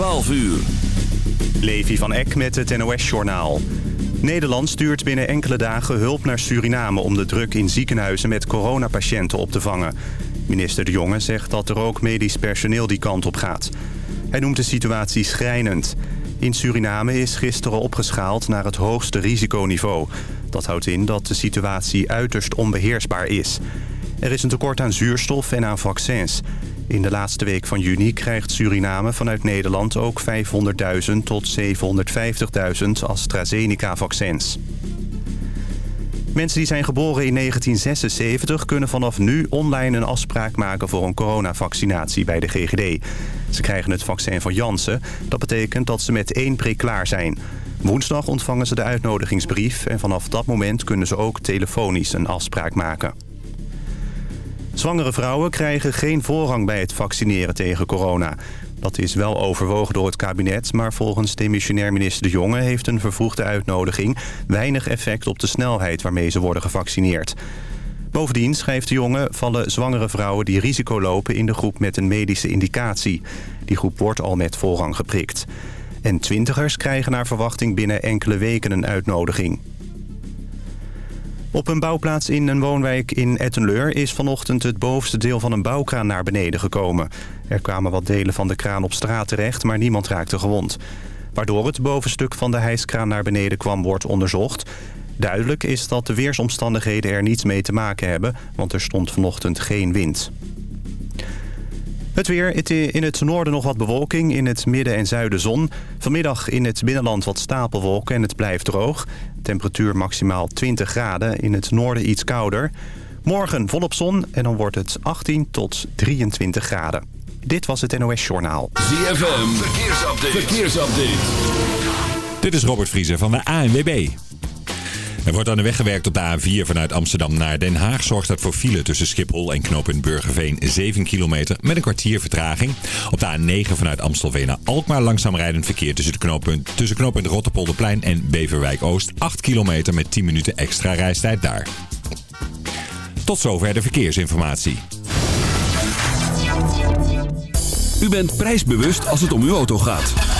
12 uur. Levi van Eck met het NOS-journaal. Nederland stuurt binnen enkele dagen hulp naar Suriname... om de druk in ziekenhuizen met coronapatiënten op te vangen. Minister De Jonge zegt dat er ook medisch personeel die kant op gaat. Hij noemt de situatie schrijnend. In Suriname is gisteren opgeschaald naar het hoogste risiconiveau. Dat houdt in dat de situatie uiterst onbeheersbaar is. Er is een tekort aan zuurstof en aan vaccins. In de laatste week van juni krijgt Suriname vanuit Nederland ook 500.000 tot 750.000 AstraZeneca-vaccins. Mensen die zijn geboren in 1976 kunnen vanaf nu online een afspraak maken voor een coronavaccinatie bij de GGD. Ze krijgen het vaccin van Janssen. Dat betekent dat ze met één prik klaar zijn. Woensdag ontvangen ze de uitnodigingsbrief en vanaf dat moment kunnen ze ook telefonisch een afspraak maken. Zwangere vrouwen krijgen geen voorrang bij het vaccineren tegen corona. Dat is wel overwogen door het kabinet, maar volgens demissionair minister De Jonge... heeft een vervroegde uitnodiging weinig effect op de snelheid waarmee ze worden gevaccineerd. Bovendien, schrijft De Jonge, vallen zwangere vrouwen die risico lopen... in de groep met een medische indicatie. Die groep wordt al met voorrang geprikt. En twintigers krijgen naar verwachting binnen enkele weken een uitnodiging. Op een bouwplaats in een woonwijk in Ettenleur is vanochtend het bovenste deel van een bouwkraan naar beneden gekomen. Er kwamen wat delen van de kraan op straat terecht, maar niemand raakte gewond. Waardoor het bovenstuk van de hijskraan naar beneden kwam wordt onderzocht. Duidelijk is dat de weersomstandigheden er niets mee te maken hebben, want er stond vanochtend geen wind. Het weer. In het noorden nog wat bewolking. In het midden en zuiden zon. Vanmiddag in het binnenland wat stapelwolken en het blijft droog. Temperatuur maximaal 20 graden. In het noorden iets kouder. Morgen volop zon en dan wordt het 18 tot 23 graden. Dit was het NOS Journaal. ZFM. Verkeersupdate. Verkeersupdate. Dit is Robert Vriezer van de ANWB. Er wordt aan de weg gewerkt op de A4 vanuit Amsterdam naar Den Haag. Zorgt dat voor file tussen Schiphol en knooppunt Burgerveen 7 kilometer met een kwartier vertraging. Op de A9 vanuit Amstelveen naar Alkmaar langzaam rijdend verkeer tussen, de knooppunt, tussen knooppunt Rotterpolderplein en Beverwijk Oost. 8 kilometer met 10 minuten extra reistijd daar. Tot zover de verkeersinformatie. U bent prijsbewust als het om uw auto gaat.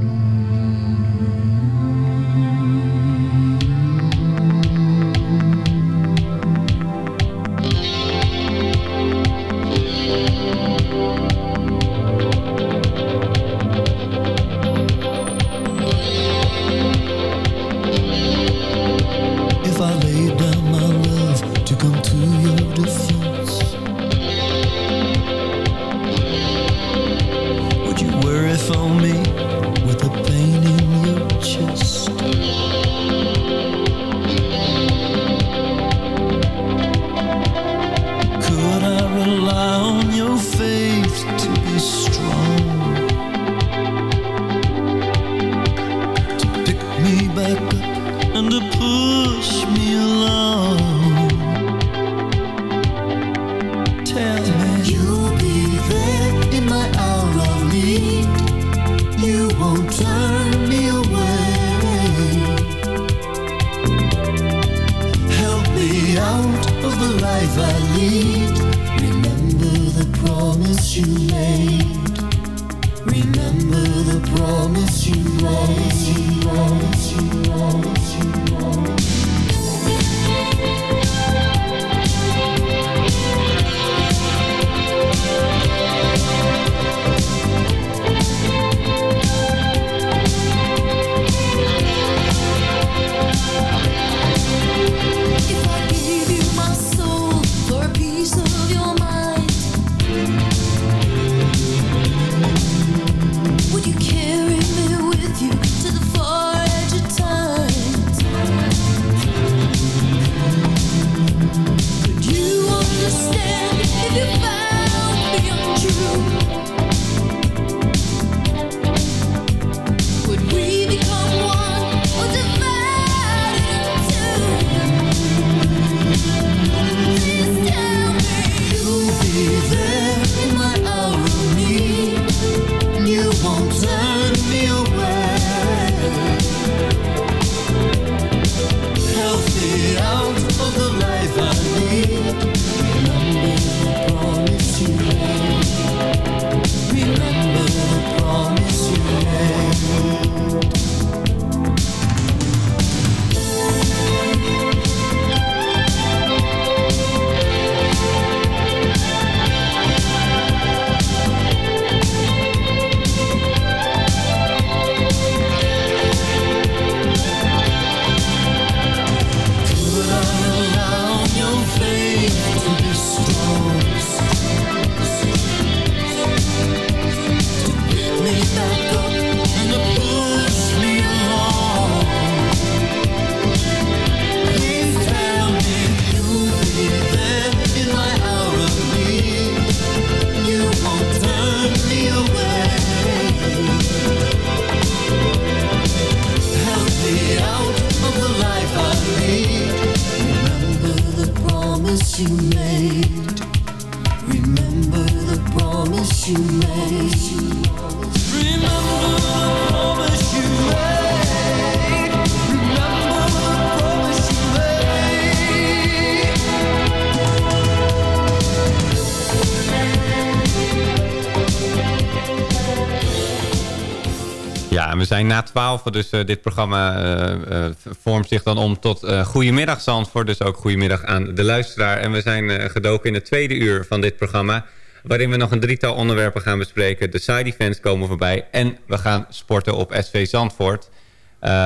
Zijn na 12, dus eh, dit programma eh, eh, vormt zich dan om tot Goedemiddag Zandvoort. Dus ook goedemiddag aan de luisteraar. En we zijn gedoken in het tweede uur van dit programma. Waarin we nog een drietal onderwerpen gaan bespreken. De side events komen voorbij. En we gaan sporten op SV Zandvoort.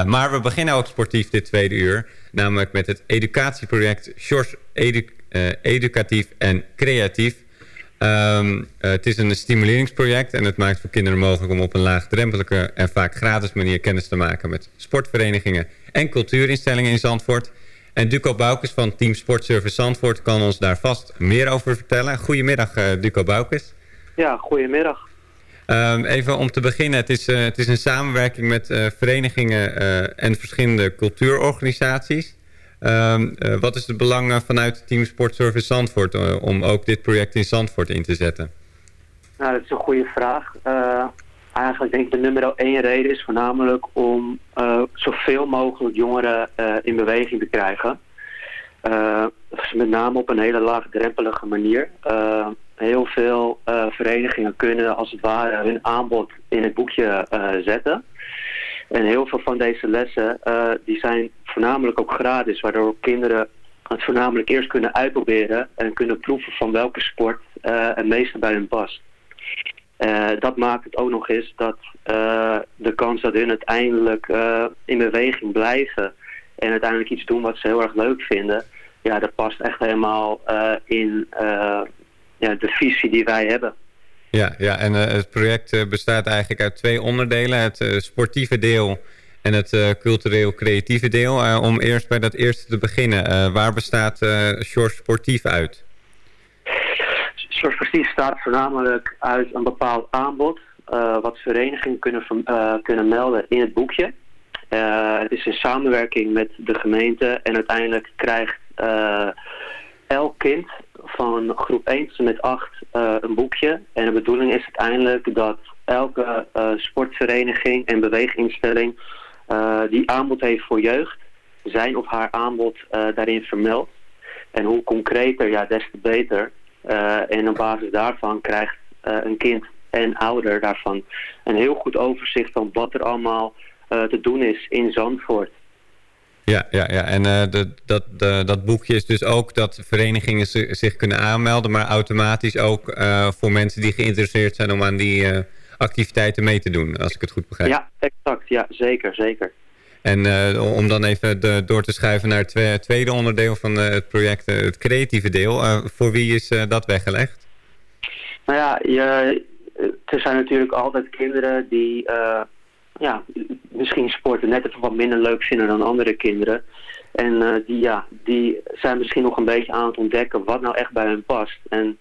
Maar we beginnen ook sportief dit tweede uur. Namelijk met het educatieproject eh, Educatief en Creatief. Ehm, eh, het is een stimuleringsproject en het maakt voor kinderen mogelijk om op een laagdrempelige en vaak gratis manier kennis te maken met sportverenigingen en cultuurinstellingen in Zandvoort. En Duco Boukes van Team Sportservice Zandvoort kan ons daar vast meer over vertellen. Goedemiddag uh, Duco Boukes. Ja, goedemiddag. Um, even om te beginnen, het is, uh, het is een samenwerking met uh, verenigingen en verschillende cultuurorganisaties. Um, uh, wat is het belang uh, vanuit Team Sportservice Zandvoort uh, om ook dit project in Zandvoort in te zetten? Nou, dat is een goede vraag. eigenlijk denk ik de nummer één reden is voornamelijk om zoveel mogelijk jongeren in beweging te krijgen. met name op een hele laagdrempelige manier. heel veel verenigingen kunnen als het ware hun aanbod in het boekje zetten. En heel veel van deze lessen uh, die zijn voornamelijk ook gratis, waardoor kinderen het voornamelijk eerst kunnen uitproberen en kunnen proeven van welke sport uh, het meeste bij hun past. Uh, dat maakt het ook nog eens dat de kans dat hun uiteindelijk in beweging blijven en uiteindelijk iets doen wat ze heel erg leuk vinden, ja, dat past echt helemaal in ja, de visie die wij hebben. Ja, ja en uh, het project uh, bestaat eigenlijk uit twee onderdelen. Het uh, sportieve deel en het cultureel-creatieve deel. om eerst bij dat eerste te beginnen. waar bestaat Short Sportief uit? Short Sportief staat voornamelijk uit een bepaald aanbod. wat verenigingen kunnen, kunnen melden in het boekje. het is in samenwerking met de gemeente. En uiteindelijk krijgt elk kind van groep 1 tot met 8 uh, een boekje. En de bedoeling is uiteindelijk dat elke uh, sportvereniging en beweeginstelling uh, die aanbod heeft voor jeugd, zijn of haar aanbod daarin vermeldt. En hoe concreter, ja, des te beter. en op basis daarvan krijgt een kind en ouder daarvan een heel goed overzicht van wat er allemaal te doen is in Zandvoort. Ja, ja, ja. en uh, de, dat, de, dat boekje is dus ook dat verenigingen zich kunnen aanmelden... maar automatisch ook uh, voor mensen die geïnteresseerd zijn om aan die uh, activiteiten mee te doen, als ik het goed begrijp. Ja, exact. Ja, zeker, zeker. En om dan even de, door te schuiven naar het tweede onderdeel van het project, het creatieve deel. voor wie is dat weggelegd? Nou ja, je, er zijn natuurlijk altijd kinderen die ja, misschien sporten net even wat minder leuk vinden dan andere kinderen. En uh, die, ja, die zijn misschien nog een beetje aan het ontdekken wat nou echt bij hen past. En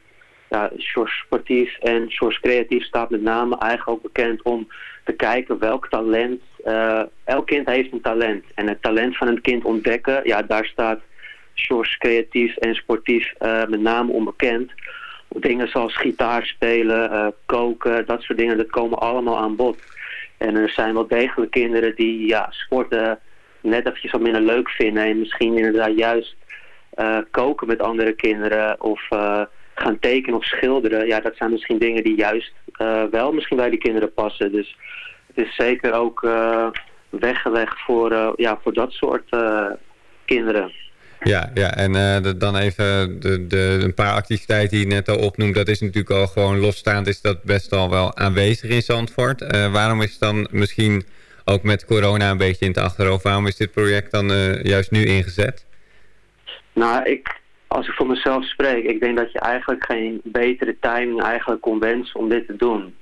ja, Sportief en Shores Creatief staat met name eigenlijk ook bekend om te kijken welk talent... Uh, elk kind heeft een talent. En het talent van een kind ontdekken, ja, daar staat Shores Creatief en Sportief uh, met name onbekend. Dingen zoals gitaar spelen, koken, dat soort dingen, dat komen allemaal aan bod. En er zijn wel degelijk kinderen die ja, sporten net eventjes wat minder leuk vinden. En misschien inderdaad juist uh, koken met andere kinderen of uh, gaan tekenen of schilderen. Ja, dat zijn misschien dingen die juist uh, wel misschien bij die kinderen passen. Dus het is zeker ook weggelegd voor, ja, voor dat soort kinderen. Ja, ja en de, dan even de, de, een paar activiteiten die je net al opnoemt. Dat is natuurlijk al gewoon losstaand. Is dat best al wel aanwezig in Zandvoort. Uh, waarom is het dan misschien ook met corona een beetje in het achterhoofd. Waarom is dit project dan uh, juist nu ingezet? Nou, ik, als ik voor mezelf spreek. Ik denk dat je eigenlijk geen betere timing eigenlijk kon wensen om dit te doen.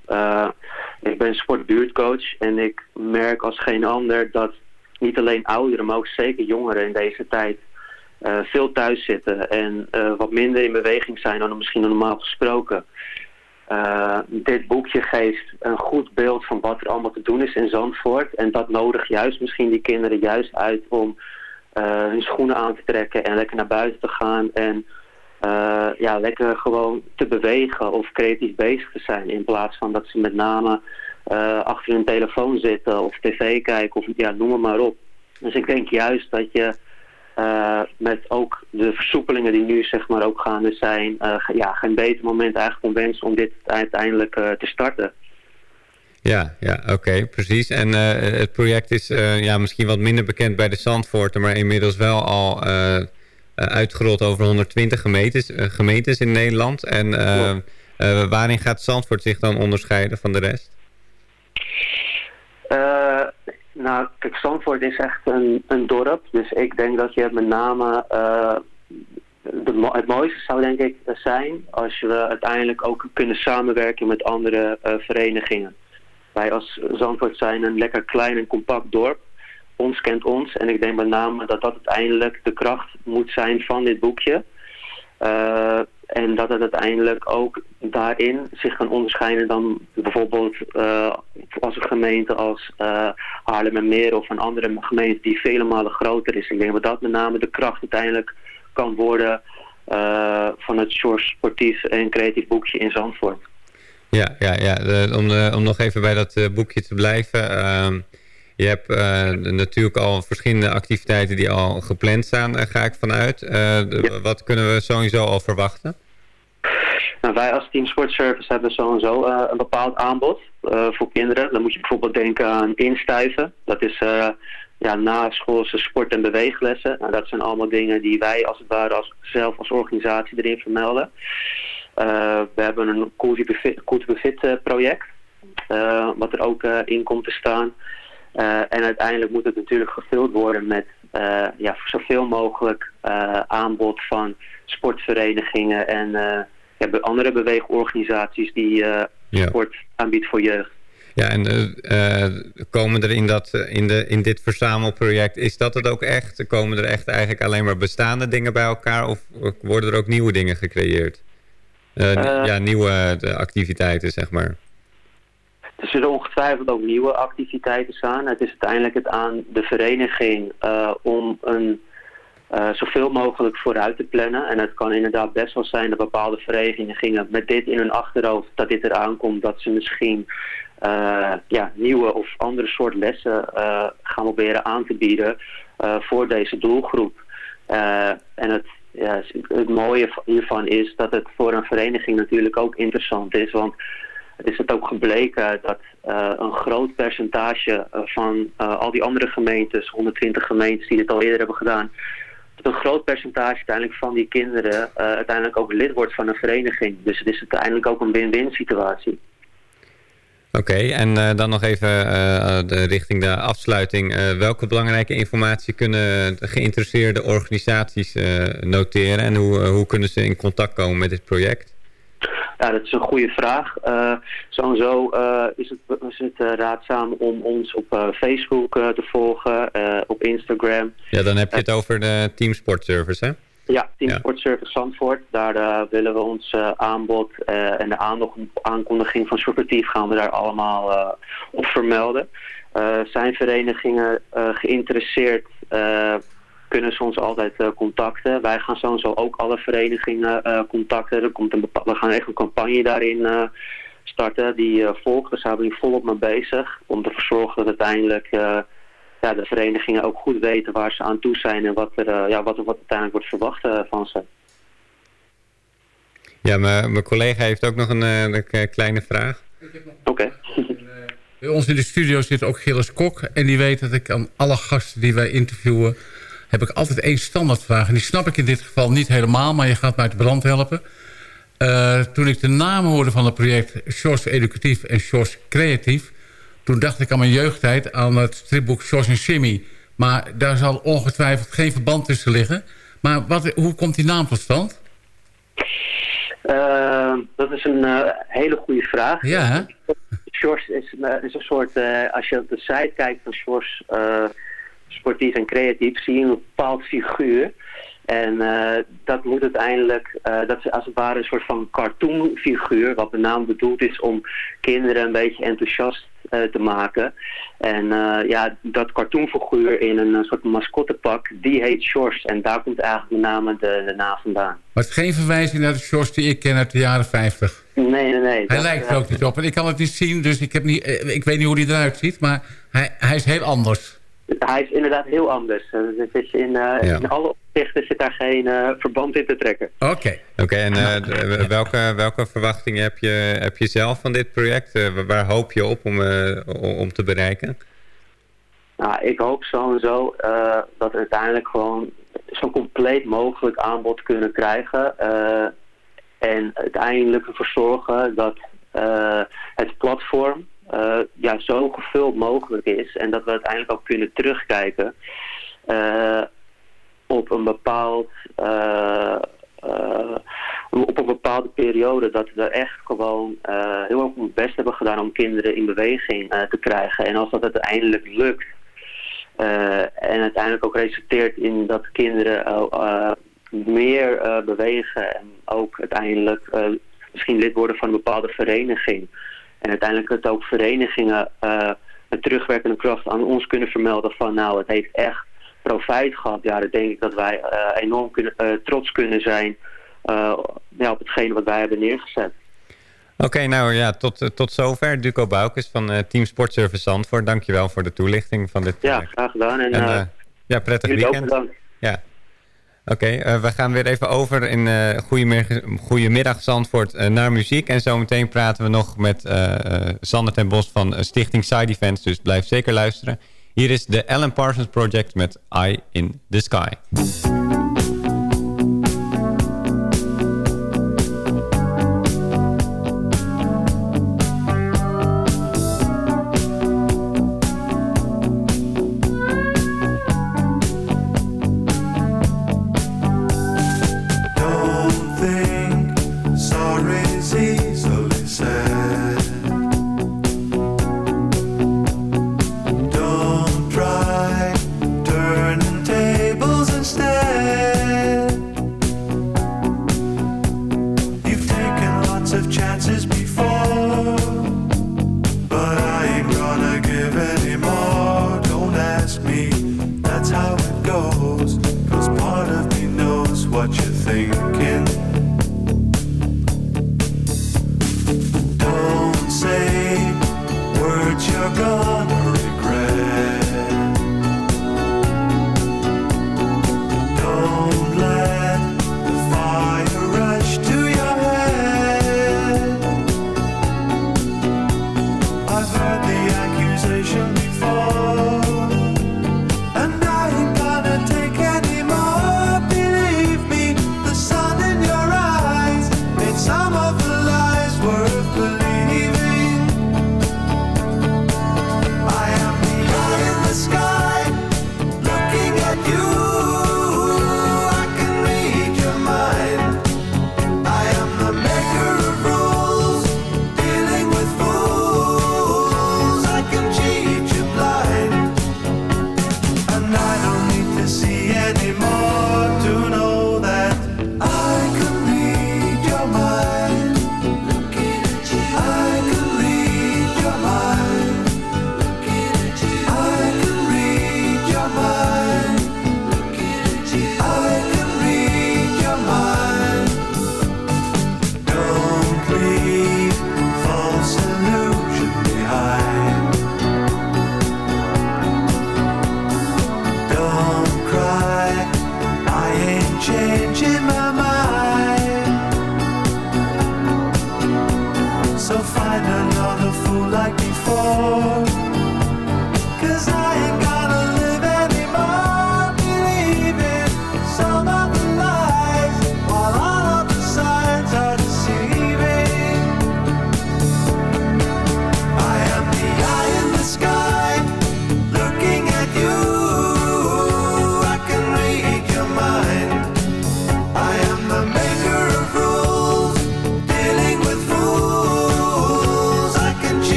ik ben sportbuurtcoach. En ik merk als geen ander dat niet alleen ouderen, maar ook zeker jongeren in deze tijd uh, veel thuis zitten en uh, wat minder in beweging zijn dan misschien normaal gesproken. Uh, dit boekje geeft een goed beeld van wat er allemaal te doen is in Zandvoort. En dat nodigt juist misschien die kinderen juist uit om hun schoenen aan te trekken en lekker naar buiten te gaan. En eh, ja, lekker gewoon te bewegen of creatief bezig te zijn. In plaats van dat ze met name eh, achter hun telefoon zitten of tv kijken of ja, noem maar op. Dus ik denk juist dat je eh, met ook de versoepelingen die nu zeg maar ook gaande zijn, eh, ja, geen beter moment eigenlijk om wensen om dit uiteindelijk eh, te starten. Ja, ja oké, precies. En het project is ja, misschien wat minder bekend bij de Zandvoorten, maar inmiddels wel al uitgerold over 120 gemeentes, gemeentes in Nederland. En waarin gaat Zandvoort zich dan onderscheiden van de rest? Nou, kijk, Zandvoort is echt een, een dorp. Dus ik denk dat je met name... eh, de, het mooiste zou denk ik zijn als we uiteindelijk ook kunnen samenwerken met andere eh, verenigingen. Wij als Zandvoort zijn een lekker klein en compact dorp. Ons kent ons. En ik denk met name dat dat uiteindelijk de kracht moet zijn van dit boekje. Eh, en dat het uiteindelijk ook daarin zich kan onderscheiden dan bijvoorbeeld eh, als een gemeente als eh Haarlem en Meer of een andere gemeente die vele malen groter is. Ik denk dat dat met name de kracht uiteindelijk kan worden eh, van het Shore Sportief en Creatief Boekje in Zandvoort. Ja, ja, ja. Om, nog even bij dat boekje te blijven. Ehm, je hebt eh, natuurlijk al verschillende activiteiten die al gepland staan, daar ga ik vanuit. Eh, Wat kunnen we sowieso al verwachten? Nou, wij als Team Sport Service hebben sowieso eh, een bepaald aanbod eh, voor kinderen. Dan moet je bijvoorbeeld denken aan instuiven. Dat is eh ja, naschoolse sport- en beweeglessen. Nou, dat zijn allemaal dingen die wij als het ware als, zelf als organisatie erin vermelden. Eh, we hebben een Cool to Be Fit, cool to eh, project. eh, wat er ook eh, in komt te staan. Eh, en uiteindelijk moet het natuurlijk gevuld worden met eh, ja, zoveel mogelijk eh, aanbod van sportverenigingen en ja, andere beweegorganisaties die sport aanbiedt voor jeugd. Ja, en komen er in, dat, in, de, in dit verzamelproject, is dat het ook echt? Komen er echt eigenlijk alleen maar bestaande dingen bij elkaar of worden er ook nieuwe dingen gecreëerd? Ja, nieuwe activiteiten, zeg maar. Er zullen ongetwijfeld ook nieuwe activiteiten staan. Het is uiteindelijk het aan de vereniging eh, om een, eh, zoveel mogelijk vooruit te plannen. En het kan inderdaad best wel zijn dat bepaalde verenigingen met dit in hun achterhoofd, dat dit eraan komt, dat ze misschien eh, ja, nieuwe of andere soort lessen gaan proberen aan te bieden voor deze doelgroep. En het, ja, het mooie hiervan is dat het voor een vereniging natuurlijk ook interessant is. Want het is het ook gebleken dat eh, een groot percentage eh, van eh, al die andere gemeentes, 120 gemeentes die dit al eerder hebben gedaan, dat een groot percentage uiteindelijk van die kinderen uiteindelijk ook lid wordt van een vereniging. Dus het is uiteindelijk ook een win-win situatie. Oké, en dan nog even de, richting de afsluiting. Welke belangrijke informatie kunnen de geïnteresseerde organisaties noteren en hoe, hoe kunnen ze in contact komen met dit project? Ja, dat is een goede vraag. Sowieso eh, is het, is het eh, raadzaam om ons op eh, Facebook eh, te volgen, op Instagram. Ja, dan heb je het over de Team Sport Service, hè? Ja, Team Ja. Sport Service Zandvoort. Daar willen we ons aanbod en de aankondiging van sportief gaan we daar allemaal op vermelden. Zijn verenigingen geïnteresseerd, kunnen ze ons altijd eh, contacten. Wij gaan sowieso ook alle verenigingen eh, contacten. Er komt een we gaan echt een campagne daarin eh, starten die eh, volgt. Daar zijn we nu volop mee bezig om ervoor te zorgen dat uiteindelijk... eh, ja, de verenigingen ook goed weten waar ze aan toe zijn en wat er, eh, ja, wat er wat uiteindelijk wordt verwacht eh, van ze. Ja, mijn mijn collega heeft ook nog een, eh, een kleine vraag. Oké. Bij ons in de studio zit ook Gilles Kok. En die weet dat ik aan alle gasten die wij interviewen... heb ik altijd één standaardvraag. En die snap ik in dit geval niet helemaal, maar je gaat mij uit de brand helpen. Eh, toen ik de namen hoorde van het project Sjors Educatief en Sjors Creatief... toen dacht ik aan mijn jeugdtijd aan het stripboek Sjors en Jimmy. Maar daar zal ongetwijfeld geen verband tussen liggen. Maar wat, hoe komt die naam tot stand? Eh, dat is een eh, hele goede vraag. Ja, hè? Shores is, is een soort, als je op de site kijkt van Shores Sportief en Creatief, zie je een bepaald figuur. En eh, dat moet uiteindelijk, eh, dat is als het ware een soort van cartoonfiguur, wat met name bedoeld is om kinderen een beetje enthousiast eh, te maken. En ja, dat cartoonfiguur in een soort mascottepak, die heet Sjors. En daar komt eigenlijk met name de, de naam vandaan. Maar het is geen verwijzing naar de Sjors die ik ken uit de jaren 50. Nee, nee, nee. Hij lijkt er ook niet op. En ik kan het niet zien, dus ik, heb niet, ik weet niet hoe hij eruit ziet. Maar hij, hij is heel anders. Hij is inderdaad heel anders. Dus het is in, eh, Ja. in alle opzichten zit daar geen eh, verband in te trekken. Oké. Oké, en eh, welke, welke verwachtingen heb je, heb je zelf van dit project? Waar- hoop je op om, om, te bereiken? Nou, ik hoop zo en zo dat we uiteindelijk gewoon zo compleet mogelijk aanbod kunnen krijgen. en uiteindelijk ervoor zorgen dat het platform eh, ja, zo gevuld mogelijk is. En dat we uiteindelijk ook kunnen terugkijken eh, op een bepaald... eh, op een bepaalde periode dat we echt gewoon heel erg ons best hebben gedaan om kinderen in beweging te krijgen. En als dat uiteindelijk lukt, en uiteindelijk ook resulteert in dat kinderen meer bewegen en ook uiteindelijk misschien lid worden van een bepaalde vereniging. En uiteindelijk het ook verenigingen eh, met terugwerkende kracht aan ons kunnen vermelden van nou het heeft echt profijt gehad. Ja, dan denk ik dat wij eh, enorm kunnen, eh, trots kunnen zijn ja, op hetgene wat wij hebben neergezet. Oké, nou ja, tot, tot zover. Duco Boukes van Team Sportservice Zandvoort. Dankjewel voor de toelichting van dit Ja, graag gedaan. En, En, ja, prettig weekend. Ja. Oké, eh, we gaan weer even over in eh Goedemiddag, Goedemiddag Zandvoort eh, naar muziek. En zometeen praten we nog met Sander ten Bos van Stichting Side Events. Dus blijf zeker luisteren. Hier is de Alan Parsons Project met Eye in the Sky.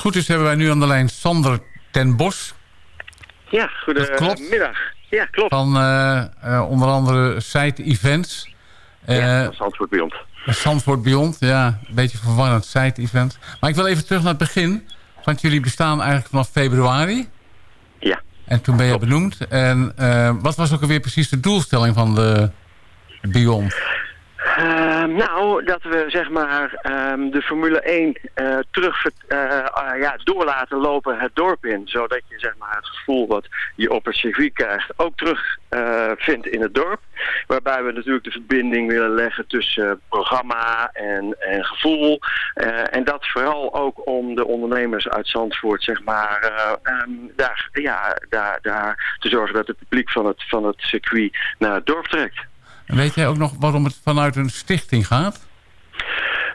Goed is hebben wij nu aan de lijn Sander ten Bos Ja, goedemiddag. Ja, klopt. van eh, eh, onder andere Site Events. Eh ja, is antwoord Beyond. Zandvoort Beyond, ja, een beetje verwarrend Site Events. Maar ik wil even terug naar het begin. Want jullie bestaan eigenlijk vanaf februari. Ja. En toen ben je benoemd. En eh, wat was ook alweer precies de doelstelling van de Beyond? Ehm, nou, dat we zeg maar ehm, de Formule 1 eh, terug eh, ah, ja, door laten lopen het dorp in. Zodat je zeg maar, het gevoel wat je op het circuit krijgt ook terug eh, vindt in het dorp. Waarbij we natuurlijk de verbinding willen leggen tussen programma en, en gevoel. En dat vooral ook om de ondernemers uit Zandvoort zeg maar, eh, ehm, daar, ja, daar, daar te zorgen dat het publiek van het, van het circuit naar het dorp trekt. En weet jij ook nog waarom het vanuit een stichting gaat?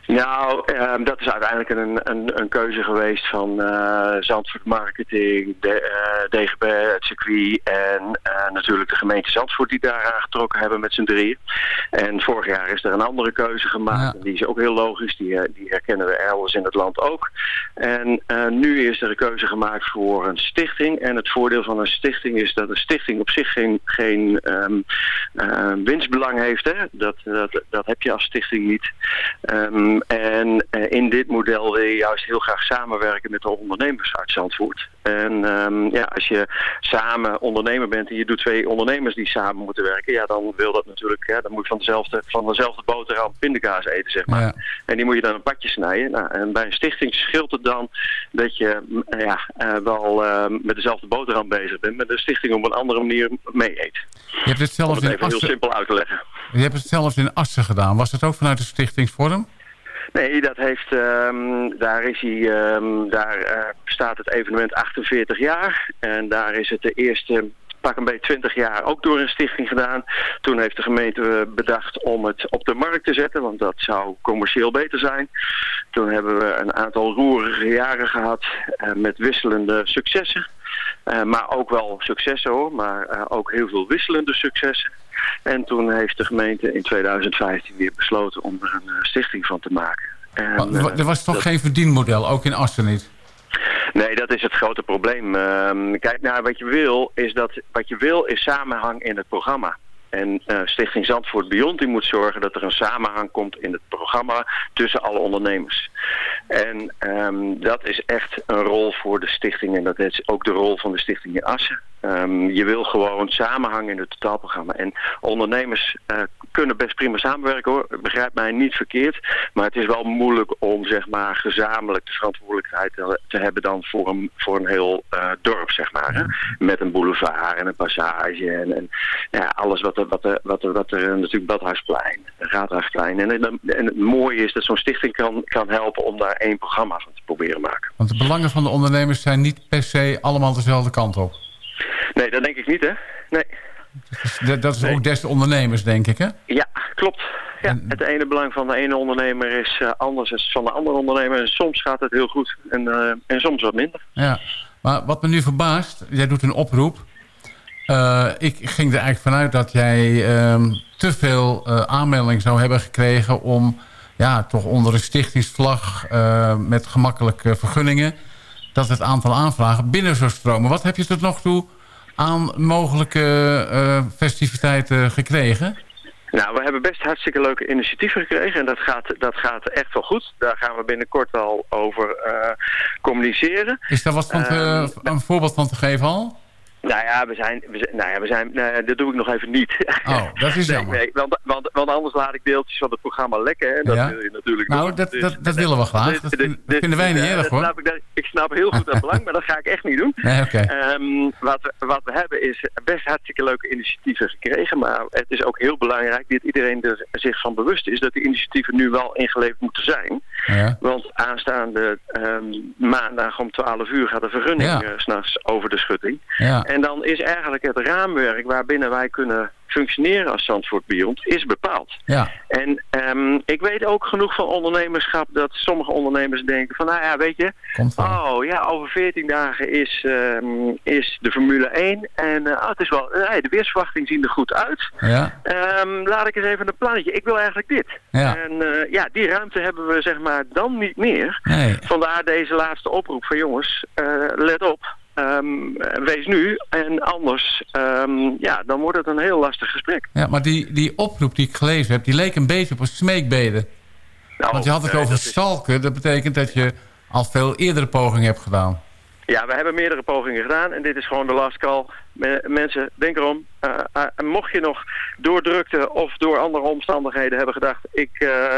Nou, ehm, dat is uiteindelijk een, een, een keuze geweest van eh Zandvoort Marketing, de, eh, DGB, het circuit en eh, natuurlijk de gemeente Zandvoort die daar aangetrokken hebben met z'n drieën. En vorig jaar is er een andere keuze gemaakt. Ja. Die is ook heel logisch, die, die herkennen we elders in het land ook. En nu is er een keuze gemaakt voor een stichting. En het voordeel van een stichting is dat een stichting op zich geen, geen ehm, eh, winstbelang heeft. Hè? Dat, dat, dat heb je als stichting niet. Ehm, en eh, in dit model wil je juist heel graag samenwerken met de ondernemers uit Zandvoort. En ehm, ja, als je samen ondernemer bent en je doet twee ondernemers die samen moeten werken, ja, dan wil dat natuurlijk, ja, dan moet je van dezelfde, van dezelfde boterham pindakaas eten, zeg maar. Ja. En die moet je dan een padje snijden. Nou, en bij een stichting scheelt het dan dat je mm, ja, eh, wel eh, met dezelfde boterham bezig bent, maar de stichting op een andere manier mee eet. Je hebt het Om zelfs het in even heel Assen, simpel uit te leggen. je hebt het zelfs in Assen gedaan. Was het ook vanuit de stichtingsvorm? Nee, dat heeft, ehm, daar is hij, ehm, daar eh, staat het evenement 48 jaar. En daar is het de eerste pak een beetje 20 jaar ook door een stichting gedaan. Toen heeft de gemeente bedacht om het op de markt te zetten, want dat zou commercieel beter zijn. Toen hebben we een aantal roerige jaren gehad eh, met wisselende successen. Eh, maar ook wel successen hoor, maar eh, ook heel veel wisselende successen. En toen heeft de gemeente in 2015 weer besloten om er een eh, stichting van te maken. En, eh, er was toch dat- geen verdienmodel, ook in Assen niet? Nee, dat is het grote probleem. Ehm, kijk, nou, wat je wil is dat wat je wil is samenhang in het programma. En eh, Stichting Zandvoort Beyond die moet zorgen dat er een samenhang komt in het programma tussen alle ondernemers. En ehm, dat is echt een rol voor de stichting en dat is ook de rol van de stichting in Assen. Ehm, je wil gewoon samenhang in het totaalprogramma. En ondernemers eh, kunnen best prima samenwerken hoor. Begrijp mij niet verkeerd. Maar het is wel moeilijk om zeg maar gezamenlijk de verantwoordelijkheid te, te hebben dan voor een, voor een heel eh, dorp zeg maar. Hè? Met een boulevard en een passage en, en ja, alles wat er, wat er, wat er, wat er eh, natuurlijk Badhuisplein, Raadhuisplein. En, en, en het mooie is dat zo'n stichting kan, kan helpen om daar één programma van te proberen maken. Want de belangen van de ondernemers zijn niet per se allemaal dezelfde kant op. Nee, dat denk ik niet hè. Nee. Dat- dat is Nee. ook des ondernemers, denk ik, hè? Ja, klopt. Ja, En- het ene belang van de ene ondernemer is eh, anders dan van de andere ondernemer. En soms gaat het heel goed en, eh, en soms wat minder. Ja. Maar wat me nu verbaast, jij doet een oproep. Eh, ik ging er eigenlijk vanuit dat jij ehm, te veel aanmeldingen zou hebben gekregen... om ja, toch onder een stichtingsvlag met gemakkelijke vergunningen... dat het aantal aanvragen binnen zou stromen. Wat heb je tot nog toe aan mogelijke eh, festiviteiten gekregen? Nou, we hebben best hartstikke leuke initiatieven gekregen en dat gaat, dat gaat echt wel goed. Daar gaan we binnenkort al over eh, communiceren. Is daar wat van te, Ehm, een voorbeeld van te geven al? Nou ja, we zijn, we zijn, nou ja, we zijn nee, dat doe ik nog even niet. Oh, dat is jammer. nee, want, want, want anders laat ik deeltjes van het programma lekken. En dat Ja. wil je natuurlijk Nou, doen. dat- Dus- dat- willen we graag. dus- Dat dus- vind- dat dus- vinden wij niet ja, erg, hoor. Snap ik, dat- ik snap heel goed dat belang, maar dat ga ik echt niet doen. Nee, oké. Ehm, wat, we, wat we hebben is best hartstikke leuke initiatieven gekregen. Maar het is ook heel belangrijk dat iedereen er zich van bewust is dat die initiatieven nu wel ingeleverd moeten zijn. Ja. Want aanstaande ehm, maandag om 12 uur gaat de vergunning Ja. eh, s'nachts over de schutting. Ja. En dan is eigenlijk het raamwerk waarbinnen wij kunnen functioneren als Zandvoort Beyond is bepaald. Ja. En ehm, ik weet ook genoeg van ondernemerschap dat sommige ondernemers denken van, nou ja, weet je, oh ja, over 14 dagen is, ehm, is de Formule 1 en eh, ah, het is wel, nee, de weersverwachtingen zien er goed uit. Ja. Ehm, laat ik eens even een plannetje. Ik wil eigenlijk dit. Ja. En eh, ja, die ruimte hebben we zeg maar dan niet meer. Nee. Vandaar deze laatste oproep van jongens, eh, let op. Ehm, wees nu en anders, ehm, ja, dan wordt het een heel lastig gesprek. Ja, maar die, die oproep die ik gelezen heb, die leek een beetje op een smeekbede. Nou, Want je had het eh, over dat stalken. Dat betekent dat je al veel eerdere pogingen hebt gedaan. Ja, we hebben meerdere pogingen gedaan en dit is gewoon de last call. Me- mensen, denk erom. eh, eh, mocht je nog door drukte of door andere omstandigheden hebben gedacht... ik,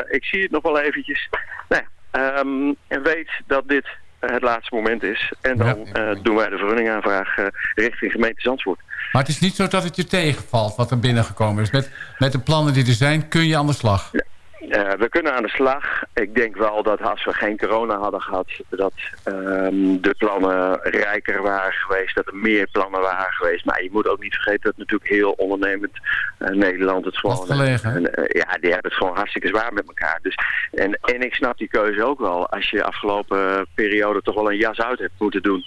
ik zie het nog wel eventjes. Nee, ehm, en weet dat dit het laatste moment is. En dan eh, doen wij de vergunningaanvraag eh, richting gemeente Zandvoort. Maar het is niet zo dat het je tegenvalt wat er binnengekomen is. Met, met de plannen die er zijn kun je aan de slag. Eh, we kunnen aan de slag. Ik denk wel dat als we geen corona hadden gehad, dat ehm, de plannen rijker waren geweest, dat er meer plannen waren geweest. Maar je moet ook niet vergeten dat natuurlijk heel ondernemend eh, Nederland het gewoon... En, eh, ja, die hebben het gewoon hartstikke zwaar met elkaar. Dus, en, en ik snap die keuze ook wel. Als je afgelopen periode toch wel een jas uit hebt moeten doen.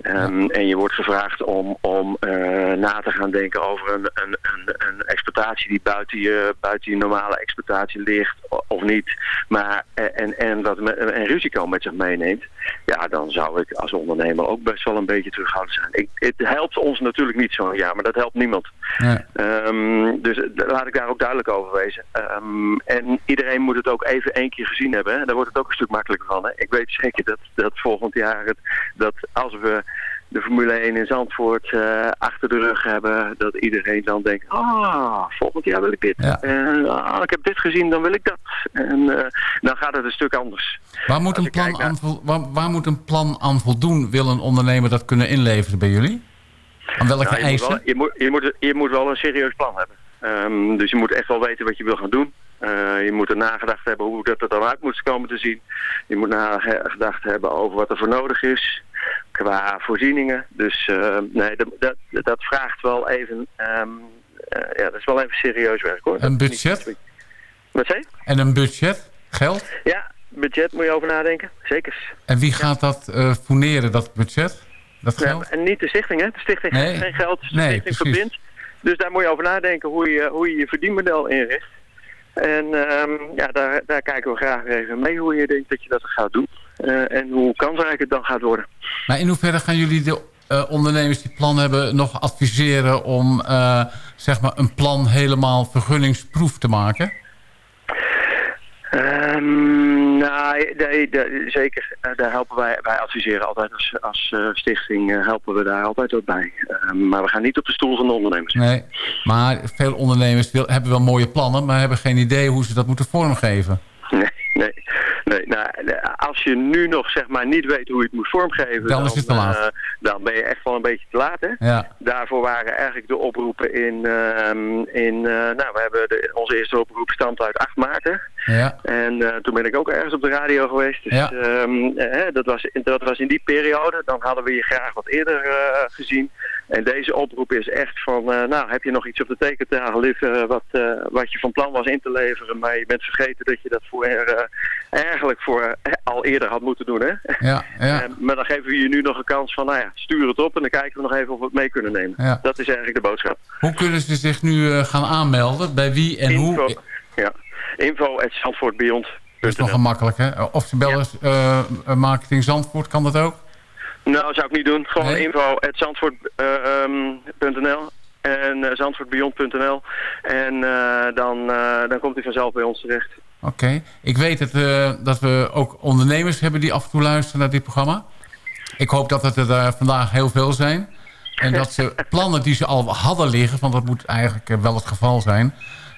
Ehm, En je wordt gevraagd om, om na te gaan denken over een, een, een, een exploitatie die buiten je, buiten je normale exploitatie ligt of niet. Maar, eh, en, en wat me- een risico met zich meeneemt. Ja, dan zou ik als ondernemer ook best wel een beetje terughoudend zijn. Ik, het helpt ons natuurlijk niet zo'n jaar, maar dat helpt niemand. Nee. Ehm, dus eh, laat ik daar ook duidelijk over wezen. Ehm, en iedereen moet het ook even één keer gezien hebben. Hè? Daar wordt het ook een stuk makkelijker van. Hè? Ik weet zeker dat, dat volgend jaar, het, dat als we de Formule 1 in Zandvoort eh, achter de rug hebben, dat iedereen dan denkt, ah, volgend jaar wil ik dit. Ja. En ah, ik heb dit gezien, dan wil ik dat. En eh, dan gaat het een stuk anders. Waar moet, een plan naar- aan, waar, waar moet een plan aan voldoen? Wil een ondernemer dat kunnen inleveren bij jullie? Aan welke Nou, je, moet eisen? wel, je, moet, je, moet, je moet wel een serieus plan hebben. Ehm, dus je moet echt wel weten wat je wil gaan doen. Eh, je moet er nagedacht hebben hoe dat er dan uit moet komen te zien. Je moet nagedacht hebben over wat er voor nodig is qua voorzieningen. Dus eh, nee, dat, dat, dat vraagt wel even... ehm, eh, ja, dat is wel even serieus werk hoor. Een niet budget? Wat zei je? En een budget? Geld? Ja, budget moet je over nadenken. Zeker. En wie gaat dat fourneren, dat budget? Dat Ja, geld? en niet de stichting, hè? De stichting Nee. geeft geen geld, de Nee, stichting precies. verbindt. Dus daar moet je over nadenken hoe je hoe je, je verdienmodel inricht. En ehm, ja, daar, daar kijken we graag even mee hoe je denkt dat je dat gaat doen. Eh, en hoe kansrijk het dan gaat worden. Maar in hoeverre gaan jullie de eh, ondernemers die plan hebben nog adviseren om eh, zeg maar een plan helemaal vergunningsproef te maken? Ehm, nou, nee, zeker. Eh, daar helpen wij, wij adviseren altijd als, als eh, stichting eh, helpen we daar altijd ook bij. Ehm, maar we gaan niet op de stoel van de ondernemers. Nee, maar veel ondernemers wil, hebben wel mooie plannen... maar hebben geen idee hoe ze dat moeten vormgeven. Nee, nee, nee. Nou, als je nu nog zeg maar niet weet hoe je het moet vormgeven, Dan is het te laat. dan ben je echt wel een beetje te laat. Hè? Ja, Daarvoor waren eigenlijk de oproepen in, ehm, in nou, we hebben de, onze eerste oproep stamt uit 8 maart. Hè? Ja, En eh, toen ben ik ook ergens op de radio geweest. Dus Ja. ehm, eh, dat, was, dat was in die periode. Dan hadden we je graag wat eerder eh, gezien. En deze oproep is echt van, nou, heb je nog iets op de tekentafel liggen wat, wat je van plan was in te leveren, maar je bent vergeten dat je dat voor, eigenlijk voor al eerder had moeten doen, hè? ja, ja. Maar dan geven we je nu nog een kans van, nou ja, stuur het op en dan kijken we nog even of we het mee kunnen nemen. Ja. Dat is eigenlijk de boodschap. Hoe kunnen ze zich nu gaan aanmelden? Bij wie en hoe? Ja. Info at Zandvoortbeyond. Dat is nog gemakkelijk, hè? Of ze bellen eh, Marketing Zandvoort, kan dat ook? Nou, zou ik niet doen. Gewoon Nee? info at zandvoort.nl en zandvoortbeyond.nl en eh, dan, eh, dan komt hij vanzelf bij ons terecht. Oké. Ik weet het, eh, dat we ook ondernemers hebben die af en toe luisteren naar dit programma. Ik hoop dat het er eh, vandaag heel veel zijn. En dat ze plannen die ze al hadden liggen, want dat moet eigenlijk eh, wel het geval zijn...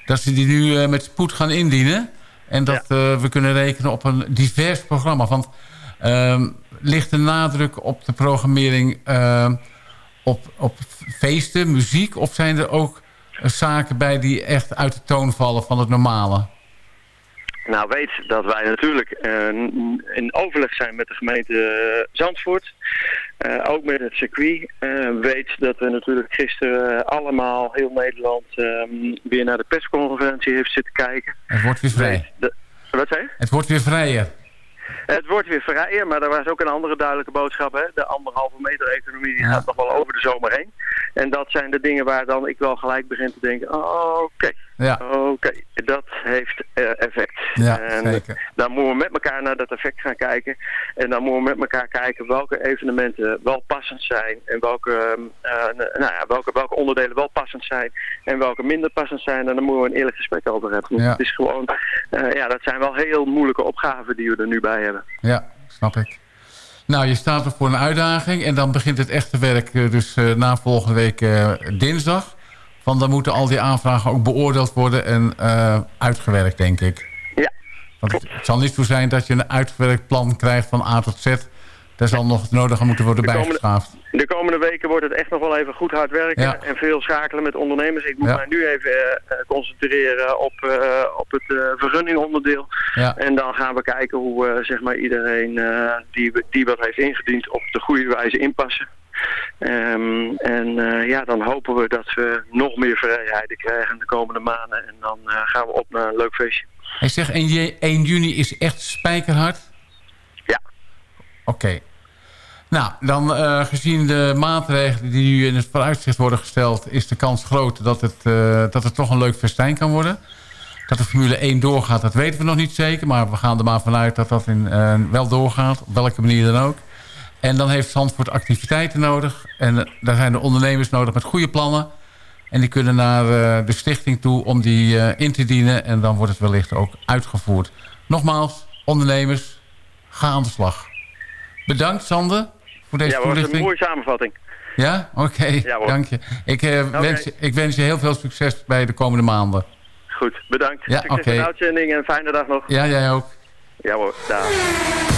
dat ze die nu eh, met spoed gaan indienen. En dat eh, we kunnen rekenen op een divers programma. Want ehm, ligt de nadruk op de programmering ehm, op, op feesten, muziek... of zijn er ook eh, zaken bij die echt uit de toon vallen van het normale? Nou, weet dat wij natuurlijk eh, in overleg zijn met de gemeente eh, Zandvoort. Eh, ook met het circuit. Eh, weet dat we natuurlijk gisteren eh, allemaal, heel Nederland, ehm, weer naar de persconferentie heeft zitten kijken. Het wordt weer vrij. De- wat zei je? Het wordt weer vrijer. Het wordt weer vrijer, maar er was ook een andere duidelijke boodschap. Hè? De anderhalve meter economie die Ja. gaat nog wel over de zomer heen. En dat zijn de dingen waar dan ik wel gelijk begin te denken, oh, oké, Ja, oké, dat heeft eh, effect. ja en zeker. dan moeten we met elkaar naar dat effect gaan kijken. En dan moeten we met elkaar kijken welke evenementen wel passend zijn. En welke, ehm, eh, nou ja, welke, welke onderdelen wel passend zijn. En welke minder passend zijn. En daar moeten we een eerlijk gesprek over hebben. Ja. Het is gewoon, eh, ja, dat zijn wel heel moeilijke opgaven die we er nu bij hebben. Ja, snap ik. Nou, je staat er voor een uitdaging en dan begint het echte werk eh, dus eh, na volgende week eh, dinsdag. Van dan moeten al die aanvragen ook beoordeeld worden en eh, uitgewerkt, denk ik. Ja. Want het, zal niet zo zijn dat je een uitgewerkt plan krijgt van A tot Z. Daar zal nog het nodige moeten worden bijgeschaafd. De komende weken wordt het echt nog wel even goed hard werken Ja. en veel schakelen met ondernemers. Ik moet Ja. mij nu even eh, eh, concentreren op, op het vergunningonderdeel. Ja, En dan gaan we kijken hoe zeg maar iedereen die, die wat heeft ingediend op de goede wijze inpassen. Ehm, en eh, ja, dan hopen we dat we nog meer vrijheden krijgen de komende maanden. En dan eh, gaan we op naar een leuk feestje. hij zegt 1, ju- 1 juni is echt spijkerhard. Ja. Oké. Nou, dan eh, gezien de maatregelen die nu in het vooruitzicht worden gesteld... is de kans groot dat het, dat het toch een leuk festijn kan worden. Dat de Formule 1 doorgaat, dat weten we nog niet zeker. Maar we gaan er maar vanuit dat dat in, wel doorgaat. Op welke manier dan ook. En dan heeft Zandvoort activiteiten nodig. En eh, daar zijn de ondernemers nodig met goede plannen. En die kunnen naar eh, de stichting toe om die eh, in te dienen. En dan wordt het wellicht ook uitgevoerd. Nogmaals, ondernemers, ga aan de slag. Bedankt Sander voor deze Ja, was een toelichting. mooie samenvatting. Ja, oké, Ja, dank je. Ik, eh, wens, je- ik wens je heel veel succes bij de komende maanden. Goed, bedankt. Ja, Succes oké. met de uitzending en fijne dag nog. Ja, jij ook. Ja hoor, dag.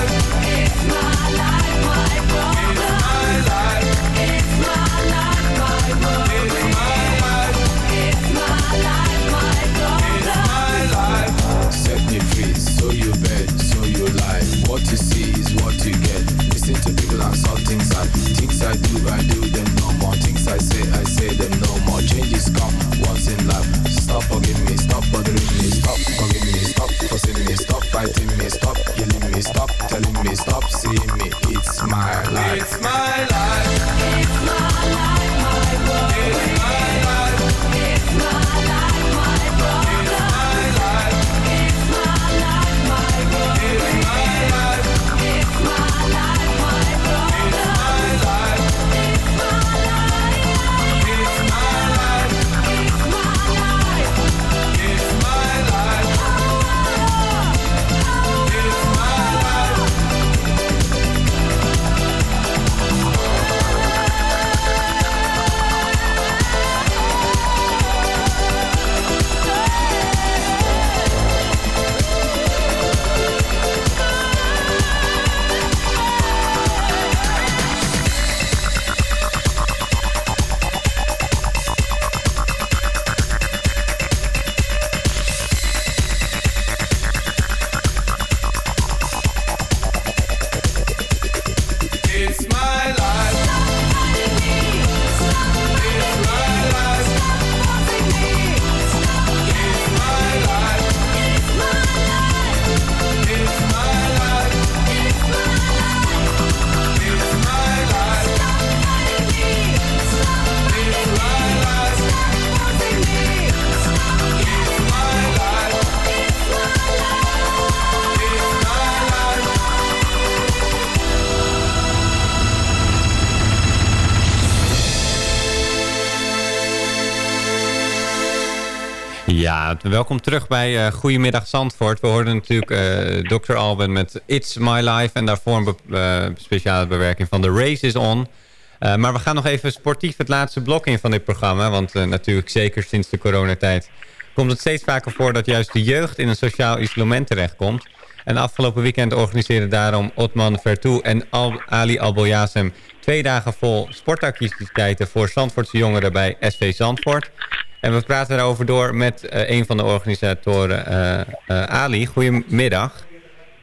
I do them no more. Things I say, I say them no more. Changes come once in life. Stop bugging me, stop bothering me, stop bugging me, stop fussing me, stop fighting me, stop yelling me, stop telling me, stop seeing me. It's my life. It's my life. Welkom terug bij eh Goedemiddag Zandvoort. We hoorden natuurlijk eh Dr. Alban met It's My Life... en daarvoor een eh, speciale bewerking van The Race is On. Maar we gaan nog even sportief het laatste blok in van dit programma... want natuurlijk zeker sinds de coronatijd... komt het steeds vaker voor dat juist de jeugd in een sociaal isolement terechtkomt. En afgelopen weekend organiseerden daarom Otman Vertoe en Al Ali Alboyasem... twee dagen vol sportactiviteiten voor Zandvoortse jongeren bij SV Zandvoort... En we praten daarover door met eh, een van de organisatoren, eh, eh, Ali. Goedemiddag.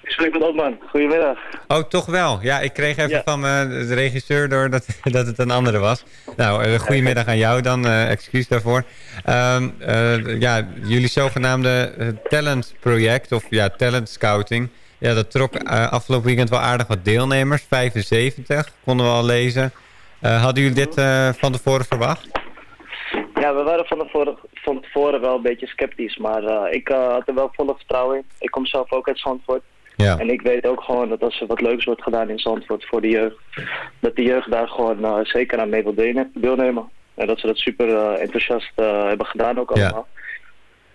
Ik spreek met Otman. Goedemiddag. Oh, toch wel. Ja, ik kreeg even Ja. van de regisseur door dat, dat het een andere was. Nou, goedemiddag aan jou dan. excuus daarvoor. Ehm, eh, ja, jullie zogenaamde talentproject, of ja, talent scouting. Ja, dat trok afgelopen weekend wel aardig wat deelnemers. 75, konden we al lezen. Hadden jullie dit van tevoren verwacht? Ja, we waren van tevoren, van tevoren wel een beetje sceptisch, maar eh, ik eh, had er wel volle vertrouwen in. Ik kom zelf ook uit Zandvoort. Ja. En ik weet ook gewoon dat als er wat leuks wordt gedaan in Zandvoort voor de jeugd, dat de jeugd daar gewoon eh, zeker aan mee wil deelnemen. En dat ze dat super enthousiast hebben gedaan ook allemaal.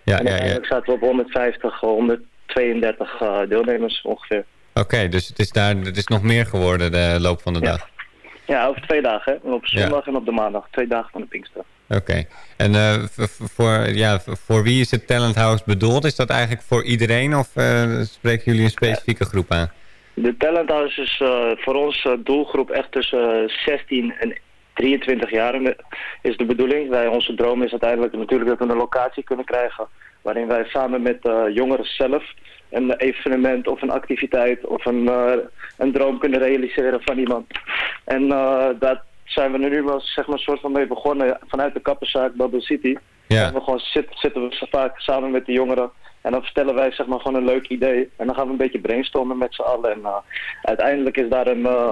Ja, en ja, ja. uiteindelijk zaten we op 150, 132 eh, deelnemers ongeveer. Oké, dus het is, daar, het is nog meer geworden de loop van de dag. Ja, over twee dagen. Hè? Op zondag en op de maandag. Twee dagen van de Pinkster. Oké. En eh, voor, ja, voor wie is het Talent House bedoeld? Is dat eigenlijk voor iedereen of eh, spreken jullie een specifieke groep aan? De Talent House is eh, voor ons doelgroep echt tussen eh, 16 en 23 jaar is de bedoeling. Wij, onze droom is uiteindelijk natuurlijk dat we een locatie kunnen krijgen waarin wij samen met jongeren zelf een evenement of een activiteit of een, een droom kunnen realiseren van iemand. En dat zijn we er nu wel zeg maar, soort van mee begonnen vanuit de kappenzaak Bubble City. Ja. En we gewoon zitten, zitten we vaak samen met de jongeren en dan vertellen wij zeg maar gewoon een leuk idee. En dan gaan we een beetje brainstormen met z'n allen. En uh, uiteindelijk is daar een, uh,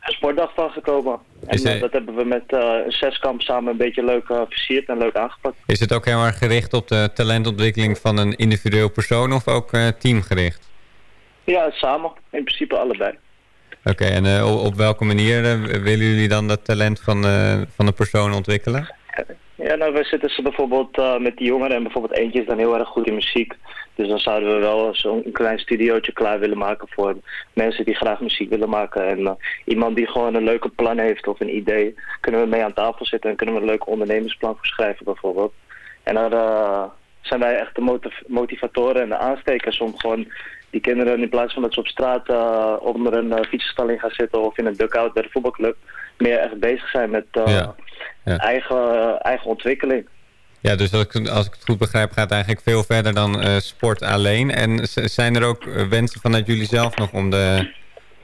een sportdag van gekomen. En hij- uh, dat hebben we met een zeskamp samen een beetje leuk versierd en leuk aangepakt. Is het ook erg gericht op de talentontwikkeling van een individueel persoon of ook eh, teamgericht? Ja, samen. In principe allebei. Oké, en eh, op, welke manier eh, willen jullie dan dat talent van, eh, van een persoon ontwikkelen? Ja, nou, wij zitten ze bijvoorbeeld uh, met die jongeren en bijvoorbeeld eentje is dan heel erg goed in muziek. Dus dan zouden we wel zo'n klein studiootje klaar willen maken voor mensen die graag muziek willen maken. En uh, iemand die gewoon een leuke plan heeft of een idee, kunnen we mee aan tafel zitten en kunnen we een leuk ondernemersplan voor schrijven bijvoorbeeld. En daar uh, zijn wij echt de motiv motivatoren en de aanstekers om gewoon die kinderen in plaats van dat ze op straat uh, onder een uh, fietsenstalling gaan zitten of in een dugout bij de voetbalclub, meer echt bezig zijn met uh, Ja. Ja. Eigen, eigen ontwikkeling. Ja, dus als ik, als ik het goed begrijp gaat het eigenlijk veel verder dan eh, sport alleen. En zijn er ook eh, wensen vanuit jullie zelf nog om de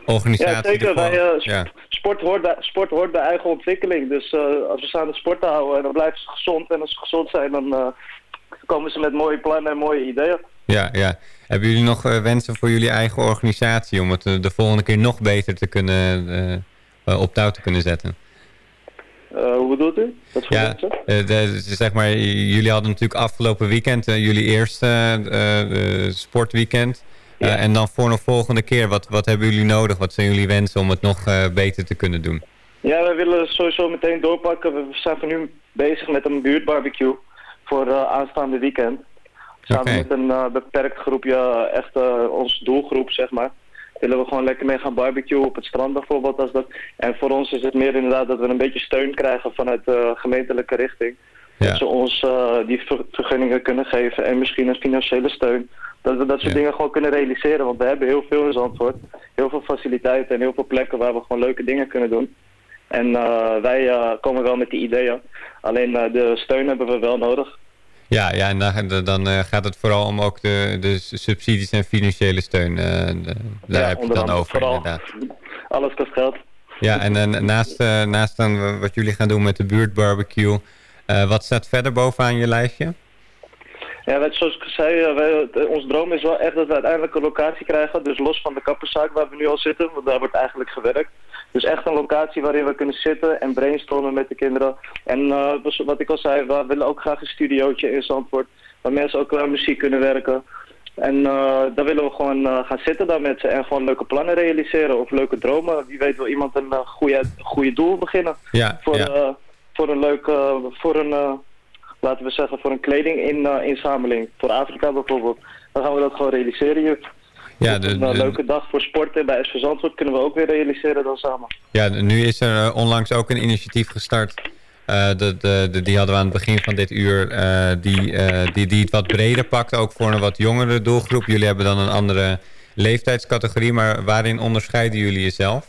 organisatie... Ja, zeker. ervoor- Wij, eh, sp- ja. sport, hoort bij, sport hoort bij eigen ontwikkeling. Dus eh, als we staan de sport te houden, dan blijven ze gezond. En als ze gezond zijn, dan eh, komen ze met mooie plannen en mooie ideeën. Ja, ja. Hebben jullie nog eh, wensen voor jullie eigen organisatie... om het eh, de volgende keer nog beter te kunnen, eh, op touw te kunnen zetten? Uh, hoe bedoelt u? Wat voor Ja, de, zeg maar, jullie hadden natuurlijk afgelopen weekend jullie eerste sportweekend. Ja. en dan voor een volgende keer, wat, wat hebben jullie nodig? Wat zijn jullie wensen om het nog beter te kunnen doen? Ja, wij willen sowieso meteen doorpakken. We zijn voor nu bezig met een buurtbarbecue voor aanstaande weekend. Samen met een uh, beperkt groepje, echt uh, onze doelgroep zeg maar. Willen we gewoon lekker mee gaan barbecuen op het strand bijvoorbeeld. Als dat. En voor ons is het meer inderdaad dat we een beetje steun krijgen vanuit de gemeentelijke richting. Ja. Dat ze ons uh, die ver vergunningen kunnen geven en misschien een financiële steun. Dat we dat soort Ja. dingen gewoon kunnen realiseren. Want we hebben heel veel in Zandvoort. Heel veel faciliteiten en heel veel plekken waar we gewoon leuke dingen kunnen doen. En uh, wij uh, komen wel met die ideeën. Alleen de steun hebben we wel nodig. Ja, ja en dan, dan eh, gaat het vooral om ook de, de subsidies en financiële steun. eh, de- daar Ja, heb je het dan over vooral. inderdaad. Alles kost geld. Ja, en dan naast, eh, naast dan wat jullie gaan doen met de buurtbarbecue... eh wat staat verder bovenaan je lijstje? Ja, zoals ik zei, wij, ons droom is wel echt dat we uiteindelijk een locatie krijgen. Dus los van de kapperszaak waar we nu al zitten, want daar wordt eigenlijk gewerkt. Dus echt een locatie waarin we kunnen zitten en brainstormen met de kinderen. En uh, dus wat ik al zei, we willen ook graag een studiootje in Zandvoort. Waar mensen ook aan muziek kunnen werken. En uh, daar willen we gewoon uh, gaan zitten daar met ze en gewoon leuke plannen realiseren of leuke dromen. Wie weet wil iemand een goede, goede doel beginnen. Ja, Voor, ja. voor een leuke, voor een, laten we zeggen, voor een kledinginzameling. voor Afrika bijvoorbeeld. Dan gaan we dat gewoon realiseren. Ja, de, een de- leuke dag voor sporten bij SV Zandvoort kunnen we ook weer realiseren dan samen. ja, nu is er eh, onlangs ook een initiatief gestart. Eh, de, de, de- die hadden we aan het begin van dit uur. eh, die, eh, die, die het wat breder pakt, ook voor een wat jongere doelgroep. Jullie hebben dan een andere leeftijdscategorie. Maar waarin onderscheiden jullie jezelf?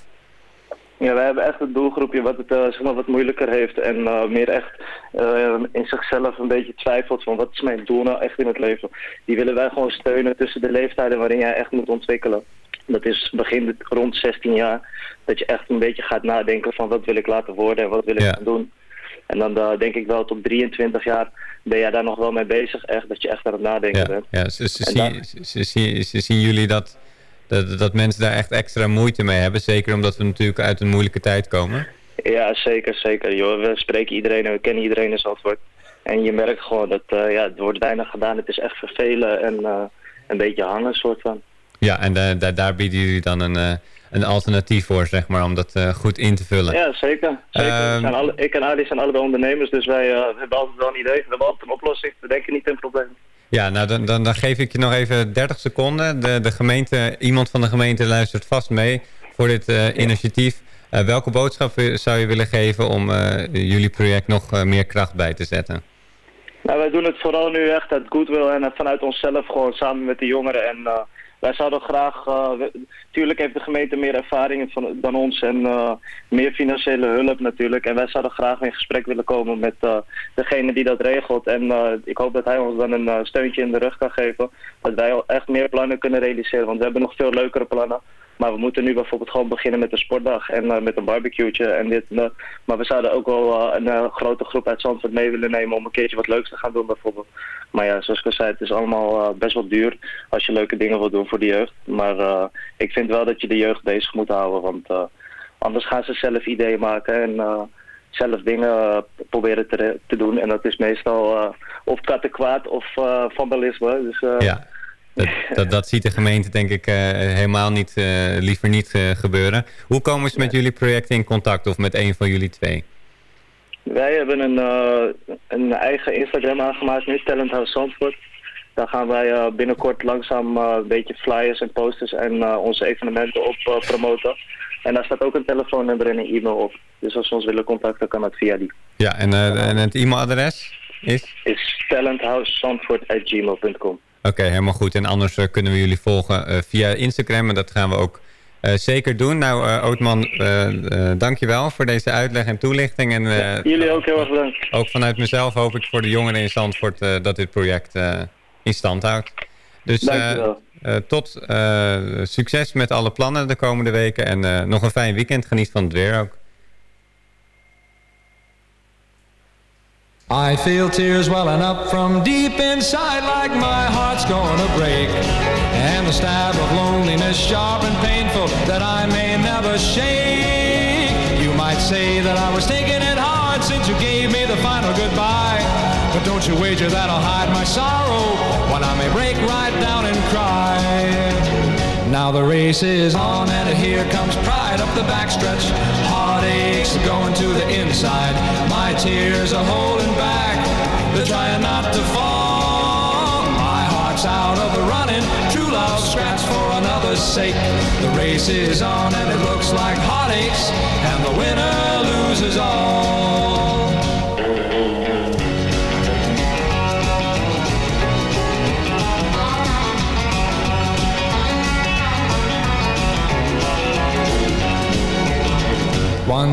Ja, wij hebben echt een doelgroepje wat het uh, zeg maar wat moeilijker heeft en uh, meer echt uh, in zichzelf een beetje twijfelt van wat is mijn doel nou echt in het leven. Die willen wij gewoon steunen tussen de leeftijden waarin jij echt moet ontwikkelen. Dat is begin rond 16 jaar, dat je echt een beetje gaat nadenken van wat wil ik laten worden en wat wil ik Ja. gaan doen. En dan denk ik wel tot 23 jaar ben jij daar nog wel mee bezig, echt, dat je echt aan het nadenken Ja, bent. ja ze, ze, En zien, ze zien jullie dat, dat, dat mensen daar echt extra moeite mee hebben. Zeker omdat we natuurlijk uit een moeilijke tijd komen. Ja, zeker, zeker. Joh, we spreken iedereen en we kennen iedereen in Zandvoort. En je merkt gewoon dat uh, ja, er wordt weinig gedaan. Het is echt vervelen en uh, een beetje hangen, soort van. Ja, en da- da- daar bieden jullie dan een, eh, een alternatief voor, zeg maar, om dat eh, goed in te vullen. Ja, zeker. zeker. Zijn alle, ik en Ali zijn allebei ondernemers, dus wij hebben altijd wel een idee. We hebben altijd een oplossing. We denken niet in problemen. Ja, nou dan, dan, geef ik je nog even 30 seconden. De, de gemeente, iemand van de gemeente luistert vast mee voor dit eh, initiatief. Eh, welke boodschap zou je willen geven om eh, jullie project nog meer kracht bij te zetten? Nou, wij doen het vooral nu echt uit goodwill en vanuit onszelf gewoon samen met de jongeren. En wij zouden graag, eh, we- tuurlijk heeft de gemeente meer ervaring van, dan ons en eh, meer financiële hulp natuurlijk. En wij zouden graag in gesprek willen komen met eh, degene die dat regelt. En eh, ik hoop dat hij ons dan een eh, steuntje in de rug kan geven. Dat wij echt meer plannen kunnen realiseren, want we hebben nog veel leukere plannen. Maar we moeten nu bijvoorbeeld gewoon beginnen met een sportdag en eh, met een barbecue'tje en dit en. Maar we zouden ook wel eh, een eh, grote groep uit Zandvoort mee willen nemen om een keertje wat leuks te gaan doen bijvoorbeeld. Maar ja, zoals ik al zei, het is allemaal best wel duur als je leuke dingen wilt doen voor de jeugd. Maar ik vind wel dat je de jeugd bezig moet houden, want anders gaan ze zelf ideeën maken en zelf dingen proberen te, te doen. En dat is meestal of kattenkwaad of vandalisme. Dus, Ja. Dat, dat, dat ziet de gemeente denk ik eh, helemaal niet, eh, liever niet eh, gebeuren. Hoe komen ze met jullie projecten in contact of met een van jullie twee? Wij hebben een, een eigen Instagram aangemaakt nu, Talent House Zandvoort. Daar gaan wij binnenkort langzaam een beetje flyers en posters en onze evenementen op promoten. En daar staat ook een telefoonnummer en een e-mail op. Dus als ze ons willen contacten, kan dat via die. Ja, en, en het e-mailadres is? Is. Oké, helemaal goed. En anders eh, kunnen we jullie volgen eh, via Instagram. En dat gaan we ook eh, zeker doen. Nou, Ootman, dankjewel voor deze uitleg en toelichting. En Jullie ook heel erg bedankt. ook vanuit mezelf hoop ik voor de jongeren in Zandvoort dat dit project in stand houdt. Dus tot succes met alle plannen de komende weken. En nog een fijn weekend. Geniet van het weer ook. I feel tears welling up from deep inside like my heart's gonna break. And the stab of loneliness sharp and painful that I may never shake. You might say that I was taking it hard since you gave me the final goodbye. But don't you wager that I'll hide my sorrow when I may break right down and cry. Now the race is on and here comes pride up the backstretch. Heartaches are going to the inside. My tears are holding back. They're trying not to fall. My heart's out of the running. True love scraps for another's sake. The race is on and it looks like heartaches.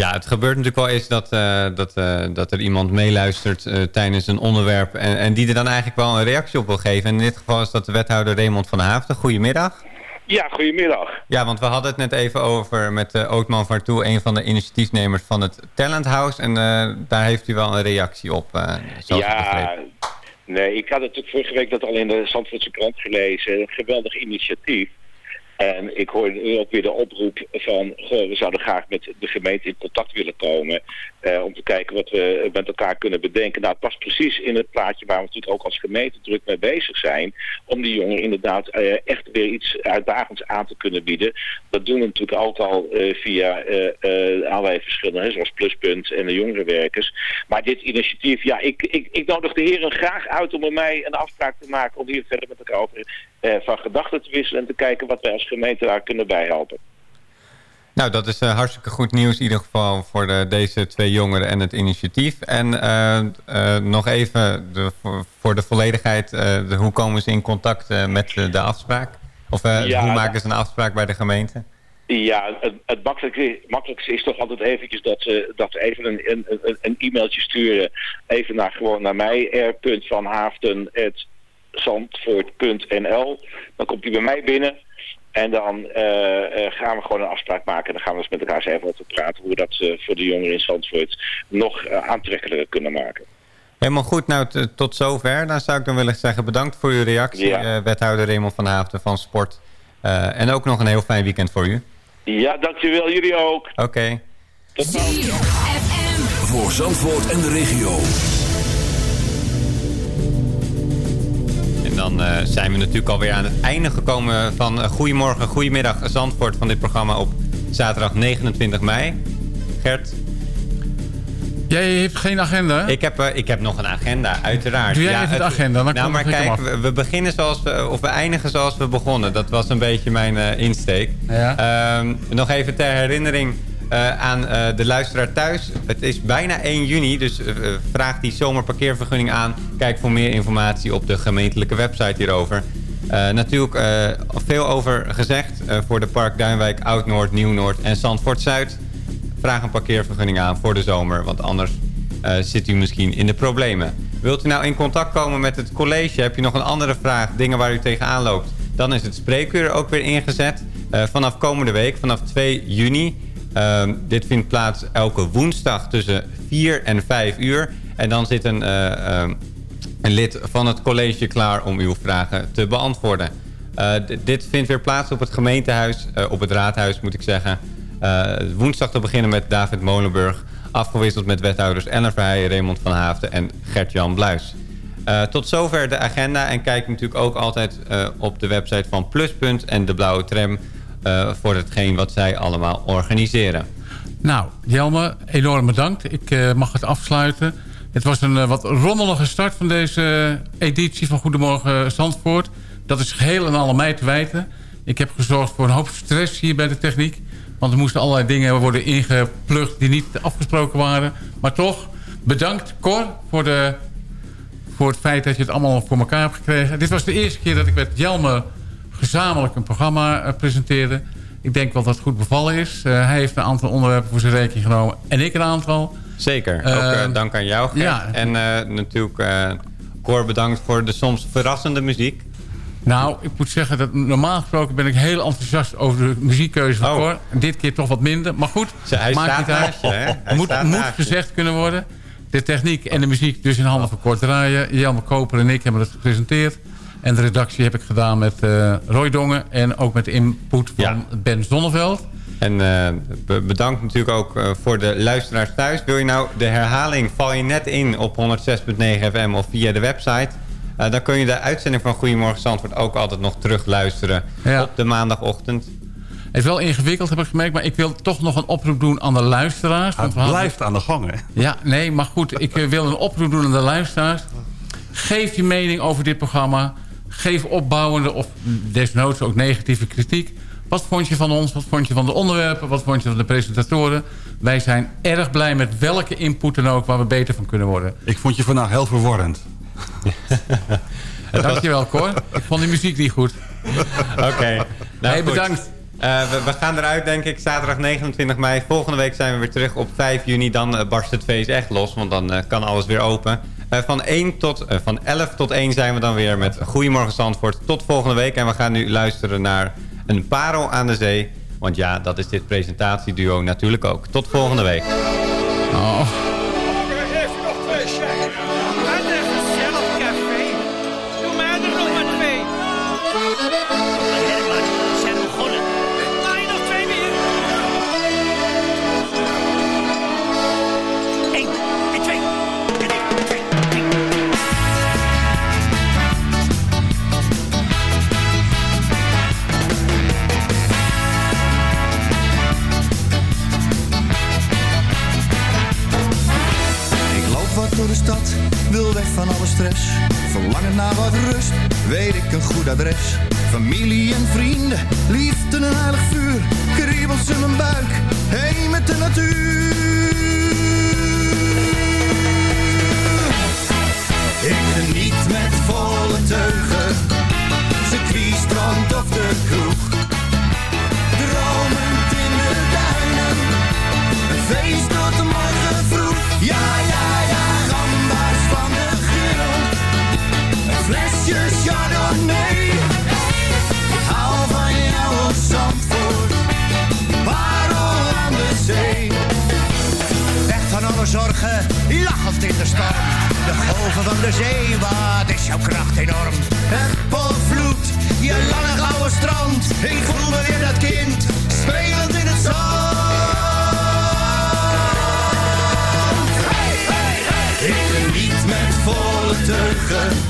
Ja, het gebeurt natuurlijk wel eens dat, eh, dat, eh, dat er iemand meeluistert eh, tijdens een onderwerp... En, en die er dan eigenlijk wel een reactie op wil geven. En in dit geval is dat de wethouder Raymond van Haafden. Goedemiddag. Ja, goedemiddag. Ja, want we hadden het net even over met uh, Ootman Vartoe... een van de initiatiefnemers van het Talent House. En daar heeft u wel een reactie op, Ja, nee, ik had natuurlijk vorige week dat al in de Zandvoortse krant gelezen. Een geweldig initiatief. En ik hoor nu ook weer de oproep van, goh, we zouden graag met de gemeente in contact willen komen. Uh, om te kijken wat we met elkaar kunnen bedenken. Nou, het past precies in het plaatje waar we natuurlijk ook als gemeente druk mee bezig zijn. Om die jongeren inderdaad uh, echt weer iets uitdagends aan te kunnen bieden. Dat doen we natuurlijk ook al uh, via allerlei verschillende, zoals Pluspunt en de jongerenwerkers. Maar dit initiatief, ja, ik, ik, ik nodig de heren graag uit om met mij een afspraak te maken. Om hier verder met elkaar over van gedachten te wisselen. En te kijken wat wij als gemeente daar kunnen bijhelpen. Nou, dat is uh, hartstikke goed nieuws in ieder geval voor de, deze twee jongeren en het initiatief. En uh, uh, nog even de, voor, de volledigheid, de, hoe komen ze in contact met de, afspraak? Of ja, hoe maken ze een afspraak bij de gemeente? Ja, het, het makkelijkste, makkelijkste, is toch altijd eventjes dat ze, dat even een, een, een e-mailtje sturen. Even naar, gewoon naar mij, r.vanhaafden.zandvoort.nl. Dan komt hij bij mij binnen. En dan uh, uh, gaan we gewoon een afspraak maken. En dan gaan we eens met elkaar eens even over praten hoe we dat uh, voor de jongeren in Zandvoort nog aantrekkelijker kunnen maken. Helemaal goed. Nou, tot zover. Dan zou ik dan willen zeggen bedankt voor uw reactie, Ja. eh, wethouder Raymond van Haafden van Sport. Eh, en ook nog een heel fijn weekend voor u. Ja, dankjewel. Jullie ook. Oké. Voor Zandvoort en de regio. Dan eh, zijn we natuurlijk alweer aan het einde gekomen van eh, Goedemorgen, Goedemiddag Zandvoort van dit programma op zaterdag 29 mei. Gert? Jij hebt geen agenda? Ik heb, eh, ik heb nog een agenda, uiteraard. Doe jij even de agenda, dan nou, maar kijk, we, we beginnen zoals we, of we eindigen zoals we begonnen. Dat was een beetje mijn insteek. Ehm, nog even ter herinnering eh, aan eh, de luisteraar thuis. Het is bijna 1 juni, dus eh, vraag die zomerparkeervergunning aan. Kijk voor meer informatie op de gemeentelijke website hierover. Natuurlijk veel over gezegd voor de Park Duinwijk, Oud-Noord, Nieuw-Noord en Zandvoort-Zuid. Vraag een parkeervergunning aan voor de zomer, want anders zit u misschien in de problemen. Wilt u nou in contact komen met het college? Heb je nog een andere vraag, dingen waar u tegenaan loopt? Dan is het spreekuur ook weer ingezet. Vanaf komende week, vanaf 2 juni. Ehm, dit vindt plaats elke woensdag tussen 4 en 5 uur. En dan zit een, eh, ehm, een lid van het college klaar om uw vragen te beantwoorden. Eh, dit vindt weer plaats op het gemeentehuis, eh, op het raadhuis moet ik zeggen. Woensdag te beginnen met David Molenburg. Afgewisseld met wethouders Ellen Verheijen, Raymond van Haafden en Gert-Jan Bluis. Tot zover de agenda. En kijk natuurlijk ook altijd op de website van Pluspunt en de Blauwe Tram... eh, voor hetgeen wat zij allemaal organiseren. Nou, Jelme, enorm bedankt. Ik eh, mag het afsluiten. Het was een eh, wat rommelige start van deze editie van Goedemorgen Zandvoort. Dat is geheel en al mij te wijten. Ik heb gezorgd voor een hoop stress hier bij de techniek. Want er moesten allerlei dingen worden ingeplucht die niet afgesproken waren. Maar toch, bedankt Cor voor, de, voor het feit dat je het allemaal voor elkaar hebt gekregen. Dit was de eerste keer dat ik met Jelme gezamenlijk een programma eh, presenteerde. Ik denk wel dat het goed bevallen is. Eh, hij heeft een aantal onderwerpen voor zijn rekening genomen. En ik een aantal. Zeker. Ook eh, Eh, dank aan jou, Gert. ja. En natuurlijk, Cor, bedankt voor de soms verrassende muziek. Nou, ik moet zeggen dat normaal gesproken ben ik heel enthousiast over de muziekkeuze van Oh. Cor. Dit keer toch wat minder. Maar goed, hij maakt staat niet uit. Hij moet moet gezegd kunnen worden. De techniek en de muziek dus in handen van Cor draaien. Jelme Koper en ik hebben het gepresenteerd. En de redactie heb ik gedaan met eh, Roy Dongen. En ook met de input van Ben Zonneveld. En eh, be- bedankt natuurlijk ook eh, voor de luisteraars thuis. Wil je nou de herhaling, val je net in op 106.9 FM of via de website... eh, dan kun je de uitzending van Goedemorgen Zandvoort ook altijd nog terug luisteren op de maandagochtend. Het is wel ingewikkeld, heb ik gemerkt. Maar ik wil toch nog een oproep doen aan de luisteraars. hadden- blijft aan de gang, hè? Ja, nee, maar goed. Ik eh, wil een oproep doen aan de luisteraars. Geef je mening over dit programma. Geef opbouwende of desnoods ook negatieve kritiek. Wat vond je van ons? Wat vond je van de onderwerpen? Wat vond je van de presentatoren? Wij zijn erg blij met welke input dan ook waar we beter van kunnen worden. Ik vond je vandaag heel verwarrend. Dankjewel, Cor. Ik vond die muziek niet goed. Oké. Nou, Hey, bedankt. Eh, we, we gaan eruit, denk ik, zaterdag 29 mei. Volgende week zijn we weer terug op 5 juni. Dan eh, barst het feest echt los, want dan eh, kan alles weer open. Eh, van, 1 tot, eh, van 11 tot 1 zijn we dan weer met Goedemorgen Zandvoort. Tot volgende week. En we gaan nu luisteren naar een parel aan de zee. Want ja, dat is dit presentatieduo natuurlijk ook. Tot volgende week. Oh. Stress. Verlangen naar wat rust, weet ik een goed adres. Familie en vrienden, liefde en heilig vuur. Kriebels in mijn buik, heen met de natuur. Ik geniet met volle teugen, circuit, strand of de kroeg. Dromend in de duinen, een feest Flesje chardonnay. Ik hou van jou op Zandvoort. Parel aan de zee. Weg van strand in de storm. De golven van de zee, wat is jouw kracht enorm. Het potvloed, je lange gouden strand. Ik voel me weer dat kind, spelend in het zand. Hey, hey, hey. Ik geniet met volle teugen.